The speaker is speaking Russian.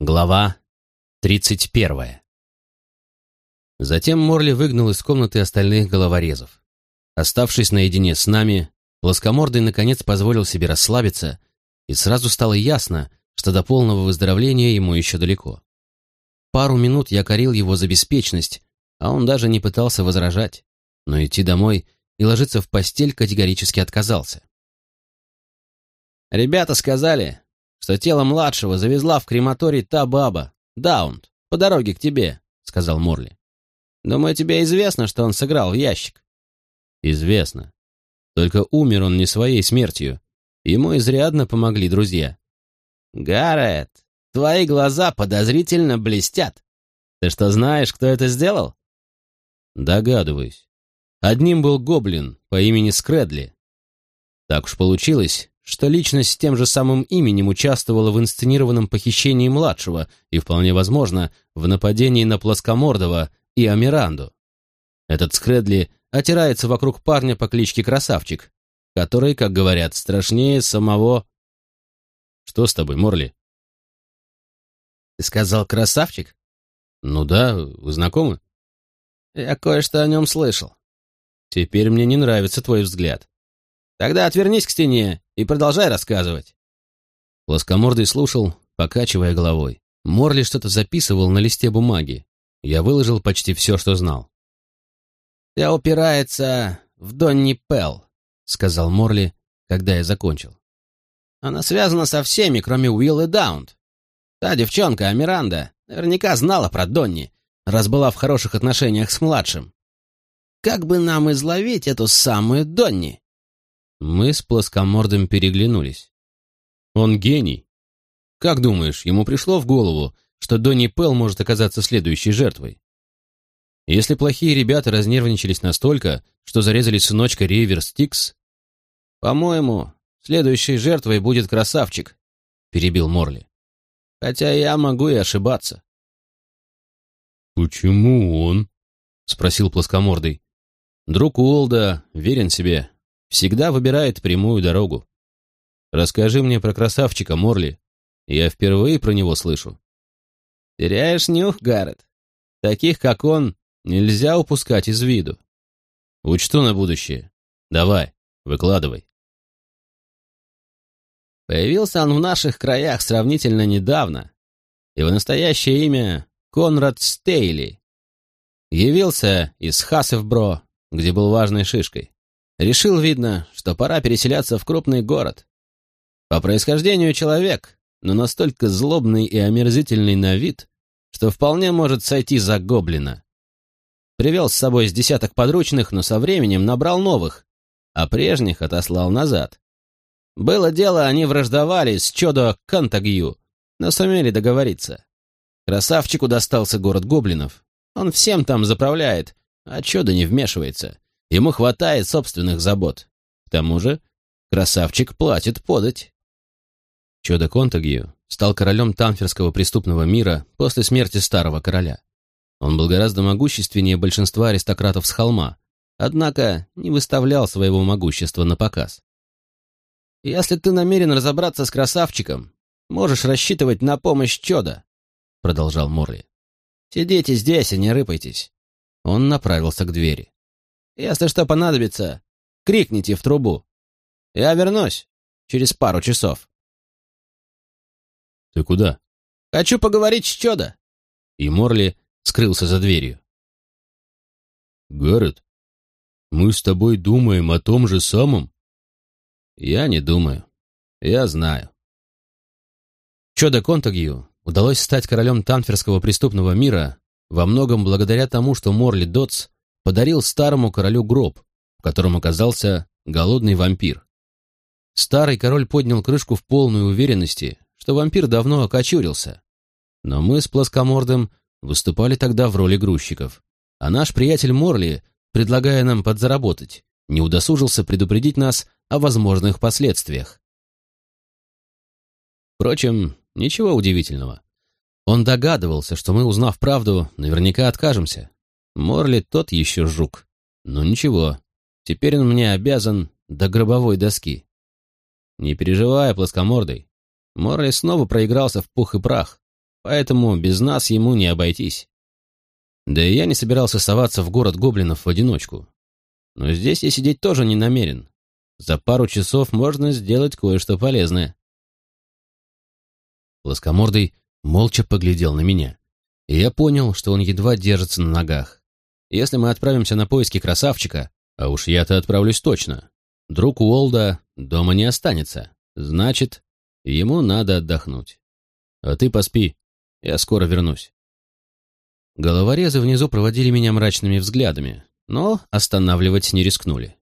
Глава тридцать первая. Затем Морли выгнал из комнаты остальных головорезов. Оставшись наедине с нами, плоскомордый наконец позволил себе расслабиться, и сразу стало ясно, что до полного выздоровления ему еще далеко. Пару минут я корил его за беспечность, а он даже не пытался возражать, но идти домой и ложиться в постель категорически отказался. «Ребята сказали, что тело младшего завезла в крематорий та баба, Даунт, по дороге к тебе», — сказал Морли. «Думаю, тебе известно, что он сыграл в ящик». «Известно. Только умер он не своей смертью. Ему изрядно помогли друзья». «Гаррет, твои глаза подозрительно блестят. Ты что, знаешь, кто это сделал?» «Догадываюсь. Одним был гоблин по имени Скредли. Так уж получилось, что личность с тем же самым именем участвовала в инсценированном похищении младшего и, вполне возможно, в нападении на Плоскомордова и Амиранду. Этот Скредли отирается вокруг парня по кличке Красавчик, который, как говорят, страшнее самого... Что с тобой, Морли? Ты сказал Красавчик? Ну да, вы знакомы? Я кое-что о нем слышал. Теперь мне не нравится твой взгляд. Тогда отвернись к стене и продолжай рассказывать. Плоскомордый слушал, покачивая головой. Морли что-то записывал на листе бумаги. Я выложил почти все, что знал. «Все упирается в Донни Пелл», — сказал Морли, когда я закончил. «Она связана со всеми, кроме Уилла Даунт. Та девчонка, Амиранда, наверняка знала про Донни, раз была в хороших отношениях с младшим. Как бы нам изловить эту самую Донни?» Мы с плоскомордым переглянулись. «Он гений. Как думаешь, ему пришло в голову, что Донни Пелл может оказаться следующей жертвой? Если плохие ребята разнервничались настолько, что зарезали сыночка Ривер Стикс, «По-моему, следующей жертвой будет красавчик», — перебил Морли. «Хотя я могу и ошибаться». «Почему он?» — спросил плоскомордый. Друг Уолда верен себе, всегда выбирает прямую дорогу. Расскажи мне про красавчика, Морли. Я впервые про него слышу. Теряешь нюх, Гаррет. Таких, как он, нельзя упускать из виду. Учту на будущее. Давай, выкладывай. Появился он в наших краях сравнительно недавно. Его настоящее имя — Конрад Стейли. Явился из Хасевбро, где был важной шишкой. Решил, видно, что пора переселяться в крупный город. По происхождению человек, но настолько злобный и омерзительный на вид, что вполне может сойти за гоблина. Привел с собой с десяток подручных, но со временем набрал новых, а прежних отослал назад. Было дело, они враждовали с Чодо Кантагью, но сумели договориться. Красавчику достался город гоблинов. Он всем там заправляет, а чудо не вмешивается. Ему хватает собственных забот. К тому же красавчик платит подать. Чудо Контагью стал королем Танферского преступного мира после смерти старого короля. Он был гораздо могущественнее большинства аристократов с холма, однако не выставлял своего могущества на показ. «Если ты намерен разобраться с красавчиком, можешь рассчитывать на помощь Чода», — продолжал Морли. «Сидите здесь и не рыпайтесь. Он направился к двери. «Если что понадобится, крикните в трубу. Я вернусь через пару часов». «Ты куда?» «Хочу поговорить с Чудо». И Морли скрылся за дверью. «Гаррет, мы с тобой думаем о том же самом?» «Я не думаю. Я знаю». Чудо Контагью удалось стать королем танферского преступного мира во многом благодаря тому, что Морли Дотс подарил старому королю гроб, в котором оказался голодный вампир. Старый король поднял крышку в полной уверенности, что вампир давно окочурился. Но мы с плоскомордым выступали тогда в роли грузчиков, а наш приятель Морли, предлагая нам подзаработать, не удосужился предупредить нас о возможных последствиях. Впрочем, ничего удивительного. Он догадывался, что мы, узнав правду, наверняка откажемся. Морли тот еще жук. Но ничего, теперь он мне обязан до гробовой доски. Не переживай, плоскомордый. Морли снова проигрался в пух и прах. поэтому без нас ему не обойтись. Да и я не собирался соваться в город гоблинов в одиночку. Но здесь я сидеть тоже не намерен. За пару часов можно сделать кое-что полезное. Плоскомордый молча поглядел на меня, и я понял, что он едва держится на ногах. Если мы отправимся на поиски красавчика, а уж я-то отправлюсь точно, друг Уолда дома не останется. Значит, ему надо отдохнуть. А ты поспи, я скоро вернусь. Головорезы внизу проводили меня мрачными взглядами, но останавливать не рискнули.